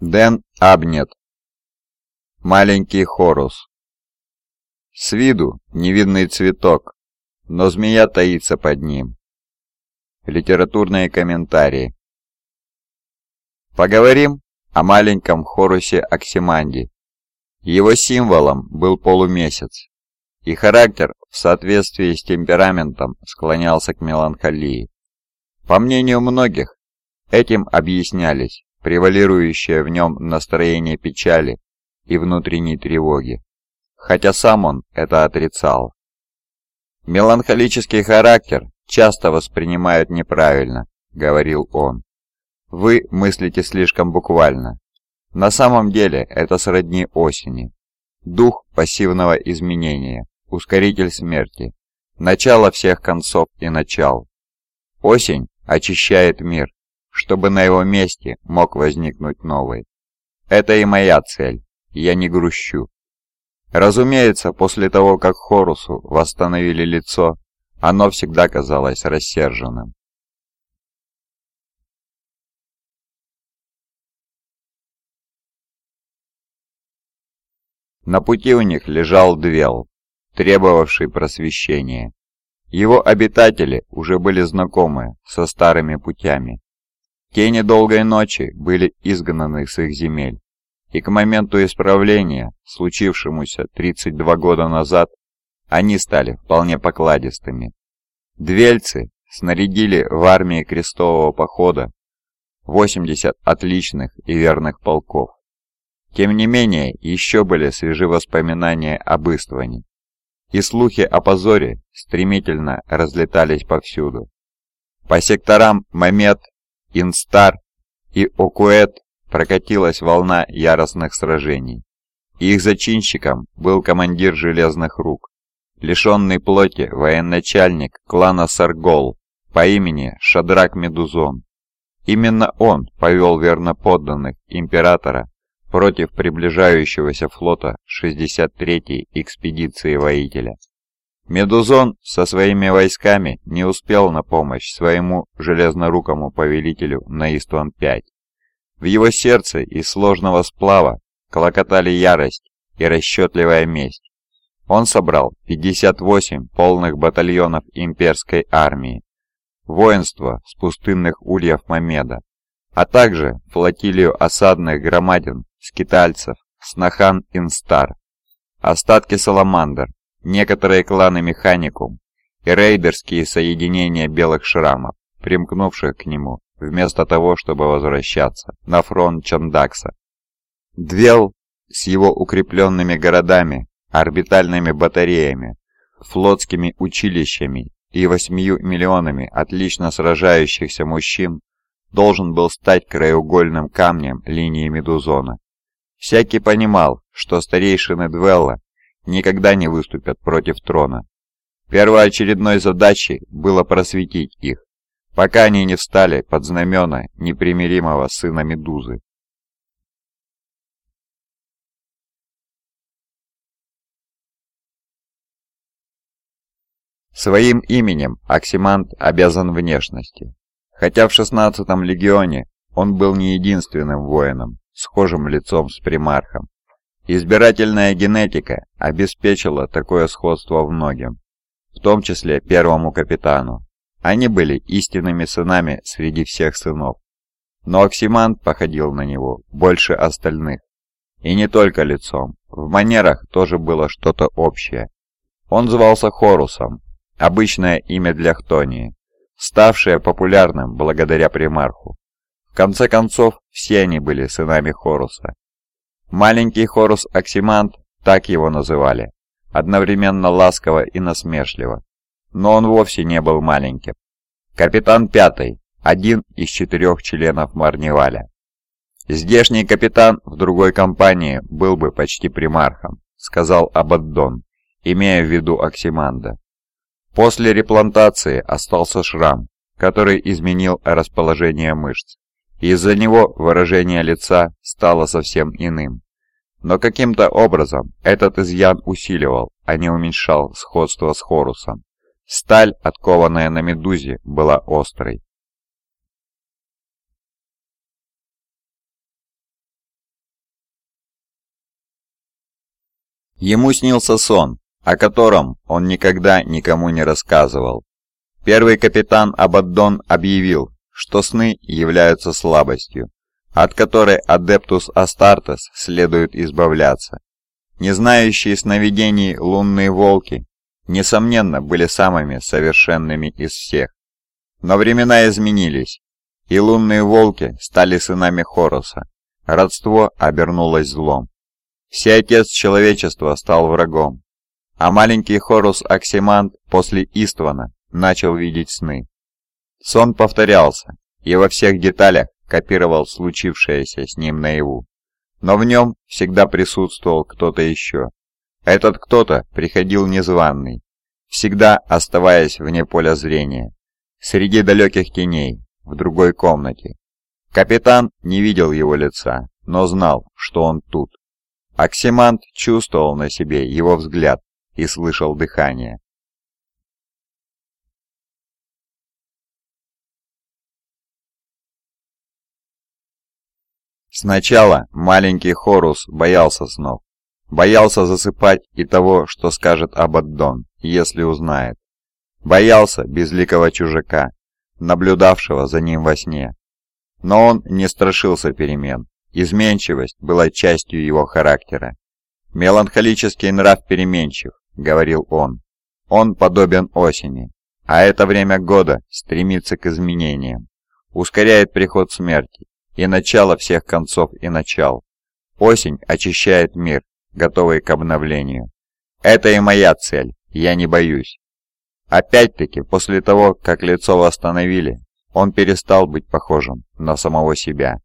Дэн Абнет. Маленький Хорус. С виду невидный цветок, но змея таится под ним. Литературные комментарии. Поговорим о маленьком Хорусе Оксиманде. Его символом был полумесяц, и характер в соответствии с темпераментом склонялся к меланхолии. По мнению многих, этим объяснялись превалирующее в нем настроение печали и внутренней тревоги, хотя сам он это отрицал. «Меланхолический характер часто воспринимают неправильно», — говорил он. «Вы мыслите слишком буквально. На самом деле это сродни осени. Дух пассивного изменения, ускоритель смерти, начало всех концов и начал. Осень очищает мир, чтобы на его месте мог возникнуть новый. Это и моя цель, я не грущу. Разумеется, после того, как Хорусу восстановили лицо, оно всегда казалось рассерженным. На пути у них лежал Двел, требовавший просвещения. Его обитатели уже были знакомы со старыми путями, Тени долгой ночи были изгнаны с их земель, и к моменту исправления, случившемуся 32 года назад, они стали вполне покладистыми. Двельцы снарядили в армии крестового похода 80 отличных и верных полков. Тем не менее, еще были свежи воспоминания об Истване, и слухи о позоре стремительно разлетались повсюду. По секторам Мамед Инстар и Окуэт прокатилась волна яростных сражений. их зачинщиком был командир Железных Рук, лишенный плоти военачальник клана Саргол по имени Шадрак Медузон. Именно он повел верноподданных императора против приближающегося флота 63-й экспедиции воителя. Медузон со своими войсками не успел на помощь своему железнорукому повелителю на Истван-5. В его сердце из сложного сплава клокотали ярость и расчетливая месть. Он собрал 58 полных батальонов имперской армии, воинство с пустынных ульев Мамеда, а также флотилию осадных громадин, скитальцев, снахан-инстар, остатки саламандр, некоторые кланы Механикум и рейдерские соединения белых шрамов, примкнувших к нему, вместо того, чтобы возвращаться на фронт Чандакса. Двел с его укрепленными городами, орбитальными батареями, флотскими училищами и восьмию миллионами отлично сражающихся мужчин должен был стать краеугольным камнем линии Медузона. Всякий понимал, что старейшины Двелла никогда не выступят против трона. Первоочередной задачей было просветить их, пока они не встали под знамена непримиримого сына Медузы. Своим именем Оксимант обязан внешности. Хотя в 16-м легионе он был не единственным воином, схожим лицом с примархом. Избирательная генетика обеспечила такое сходство многим, в том числе первому капитану. Они были истинными сынами среди всех сынов. Но Оксимант походил на него больше остальных. И не только лицом, в манерах тоже было что-то общее. Он звался Хорусом, обычное имя для Хтонии, ставшее популярным благодаря примарху. В конце концов, все они были сынами Хоруса, Маленький Хорус Оксимант, так его называли, одновременно ласково и насмешливо. Но он вовсе не был маленьким. Капитан Пятый, один из четырех членов Марневаля. «Здешний капитан в другой компании был бы почти примархом», сказал Абаддон, имея в виду Оксиманда. После реплантации остался шрам, который изменил расположение мышц. Из-за него выражение лица стало совсем иным. Но каким-то образом этот изъян усиливал, а не уменьшал сходство с Хорусом. Сталь, откованная на медузе, была острой. Ему снился сон, о котором он никогда никому не рассказывал. Первый капитан Абаддон объявил, что сны являются слабостью, от которой адептус Астартес следует избавляться. Не знающие сновидений лунные волки, несомненно, были самыми совершенными из всех. Но времена изменились, и лунные волки стали сынами Хоруса. Родство обернулось злом. Всеотец человечества стал врагом, а маленький Хорус Оксимант после Иствана начал видеть сны. Сон повторялся и во всех деталях копировал случившееся с ним наяву. Но в нем всегда присутствовал кто-то еще. Этот кто-то приходил незваный, всегда оставаясь вне поля зрения, среди далеких теней, в другой комнате. Капитан не видел его лица, но знал, что он тут. Оксимант чувствовал на себе его взгляд и слышал дыхание. Сначала маленький Хорус боялся снов. Боялся засыпать и того, что скажет Абаддон, если узнает. Боялся безликого чужака, наблюдавшего за ним во сне. Но он не страшился перемен. Изменчивость была частью его характера. «Меланхолический нрав переменчив», — говорил он. «Он подобен осени, а это время года стремится к изменениям, ускоряет приход смерти и начало всех концов и начал. Осень очищает мир, готовый к обновлению. Это и моя цель, я не боюсь. Опять-таки, после того, как лицо восстановили, он перестал быть похожим на самого себя.